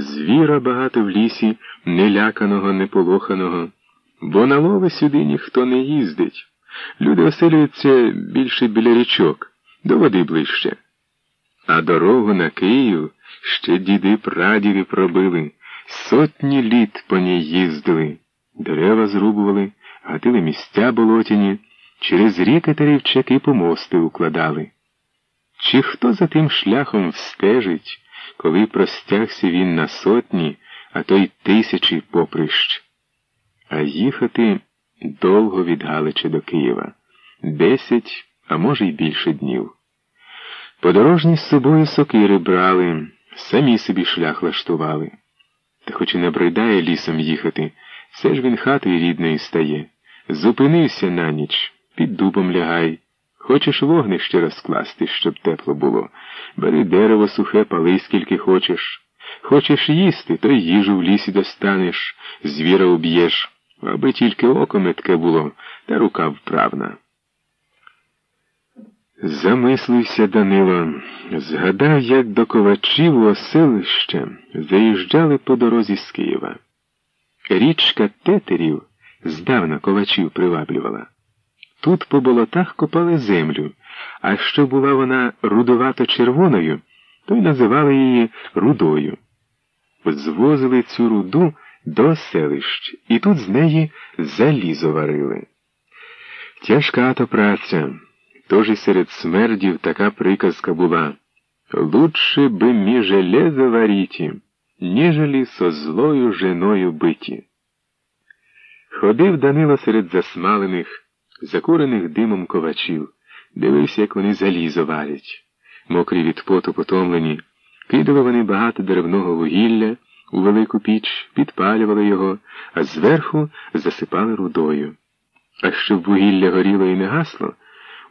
Звіра багато в лісі, неляканого, неполоханого, бо на лови сюди ніхто не їздить. Люди оселюються більше біля річок, до води ближче. А дорогу на Київ ще діди прадіди пробили, сотні літ по ній їздили, дерева зрубували, гатили місця болотяні, через ріки та рівчаки помости укладали. Чи хто за тим шляхом встежить, коли простягся він на сотні, а то й тисячі поприщ? А їхати довго від Галича до Києва десять, а може й більше днів. Подорожні з собою сокири брали, самі собі шлях лаштували. Та хоч і не бридає лісом їхати, все ж він хатою рідною стає. Зупинився на ніч, під дубом лягай. Хочеш вогнище розкласти, щоб тепло було. Бери дерево сухе, пали скільки хочеш. Хочеш їсти, то й їжу в лісі достанеш, звіра уб'єш, аби тільки око метке було, та рука вправна. Замислився Данило, згадав, як до ковачів у оселище заїжджали по дорозі з Києва. Річка тетерів здавна ковачів приваблювала. Тут по болотах копали землю, а що була вона рудовато червоною, то й називали її рудою. Звозили цю руду до селищ, і тут з неї залізо варили. Тяжка то праця. Тож і серед смердів така приказка була Лучше би мі железо варіті, ніжели со злою женою биті. Ходив Данило серед засмалених, закурених димом ковачів, дивився, як вони залізо варять. Мокрі від поту потомлені, кидали вони багато деревного вугілля у велику піч, підпалювали його, а зверху засипали рудою. А щоб вугілля горіло і не гасло,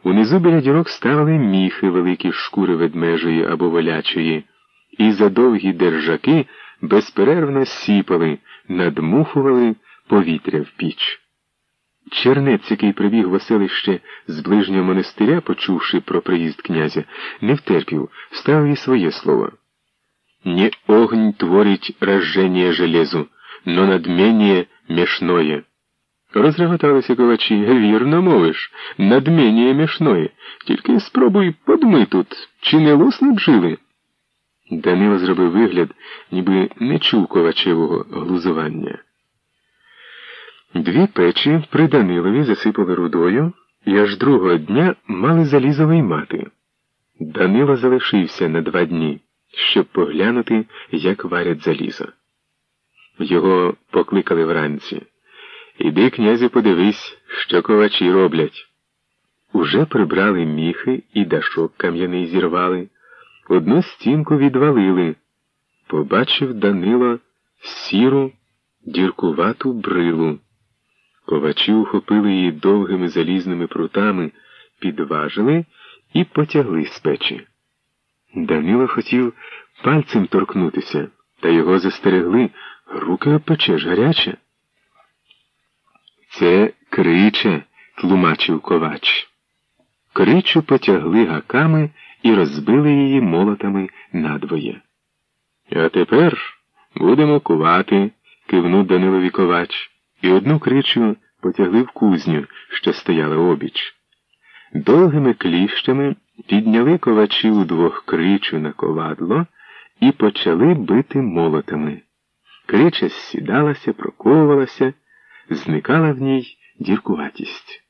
Унизу біля дірок ставили міхи великі шкури ведмежої або волячої, і за довгі держаки безперервно сіпали, надмухували повітря в піч. Чернець, який прибіг в оселище з ближнього монастиря, почувши про приїзд князя, не втерпів, ставив і своє слово. Не огонь творить рожжение железу, но надмение мешное. Розреготалися ковачі. Вірно мовиш, надміння мішної. Тільки спробуй подми тут, чи не луснуть жили. Данило зробив вигляд, ніби не чув ковачевого глузування. Дві печі при Данилові засипали рудою і аж другого дня мали залізо виймати. Данило залишився на два дні, щоб поглянути, як варять залізо. Його покликали вранці. Іди, князю, подивись, що ковачі роблять. Уже прибрали міхи і дашок кам'яний зірвали, одну стінку відвалили. Побачив Данило сіру, діркувату брилу. Ковачі ухопили її довгими залізними прутами, підважили і потягли з печі. Данило хотів пальцем торкнутися, та його застерегли, руки опечеш гаряче. Це криче, тлумачив ковач. Кричу потягли гаками і розбили її молотами надвоє. А тепер будемо кувати, кивнув Данилові ковач, і одну кричу потягли в кузню, що стояла обіч. Довгими кліщами підняли ковачі удвох кричу на ковадло і почали бити молотами. Крича сідалася, проковувалася зникала в ній діркуватість.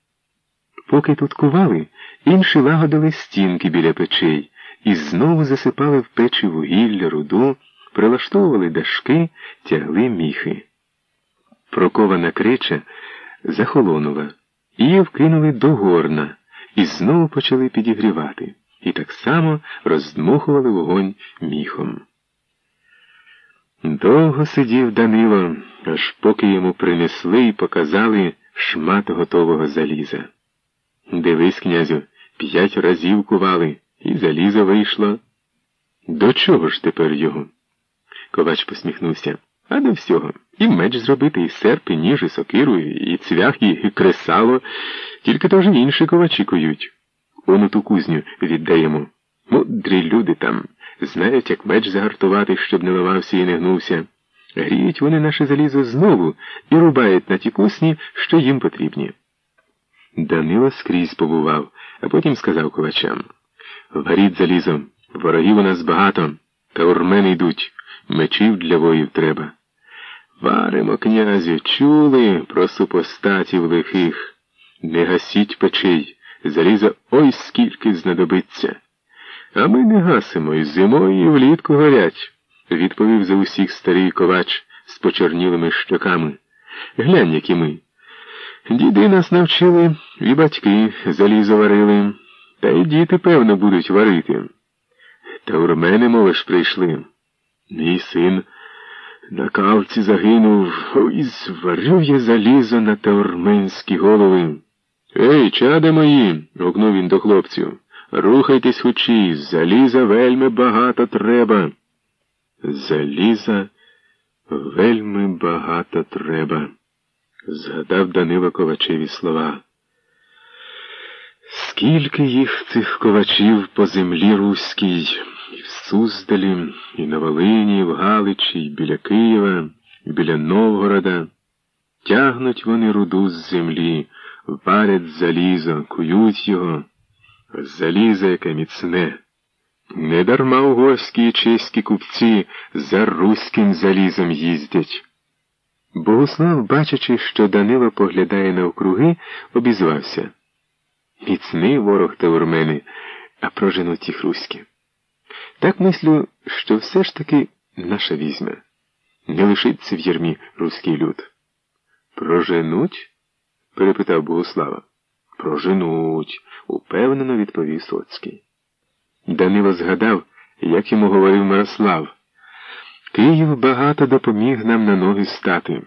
Поки тут кували, інші лагодили стінки біля печей і знову засипали в печі вугілля, руду, прилаштовували дашки, тягли міхи. Прокована крича захолонула, її вкинули до горна і знову почали підігрівати, і так само роздмухували вогонь міхом. Довго сидів Данило, аж поки йому принесли і показали шмат готового заліза. Дивись, князю, п'ять разів кували, і залізо вийшло. До чого ж тепер його? Ковач посміхнувся. А до всього. І меч зробити, і серп, і ніж, і сокиру, і цвях, і кресало, тільки то вже інші ковачі кують. Он ту кузню віддаємо. Мудрі люди там знають, як меч загартувати, щоб не ливався і не гнувся. Гріють вони наше залізо знову і рубають на ті кусні, що їм потрібні. Данило скрізь побував, а потім сказав ковачам Варіть залізом, ворогів у нас багато, та урмени йдуть, мечів для воїв треба. Варимо, князю, чули про супостатів лихих. Не гасіть печей, заліза ой скільки знадобиться. А ми не гасимо і зимою і влітку горять, відповів за усіх старий ковач з почорнілими щоками. Глянь, які ми. Діди нас навчили, і батьки залізо варили, та й діти, певно, будуть варити. Та урмени, мовиш, прийшли. Мій син на кавці загинув, ой, зварив я залізо на таурменські голови. Ей, чади мої, гукнув він до хлопців. Рухайтесь хучі, заліза вельми багато треба. Заліза вельми багато треба, згадав Данило Ковачеві слова. Скільки їх цих ковачів по землі руській, і Суздалі, і на Волині, і в Галичі, і біля Києва, і біля Новгорода. Тягнуть вони руду з землі, варять залізо, кують його, залізо, яке міцне. Недарма угорські і чеські купці за руським залізом їздять. Богослав, бачачи, що Данило поглядає навкруги, обізвався. Міцний ворог Таурмени, а проженуть їх руські. Так мислю, що все ж таки наша візьме. Не лишиться в ярмі руський люд. Проженуть? перепитав Богослава. Проженуть, упевнено відповів Соцький. Данило згадав, як йому говорив Мирослав. Київ багато допоміг нам на ноги стати.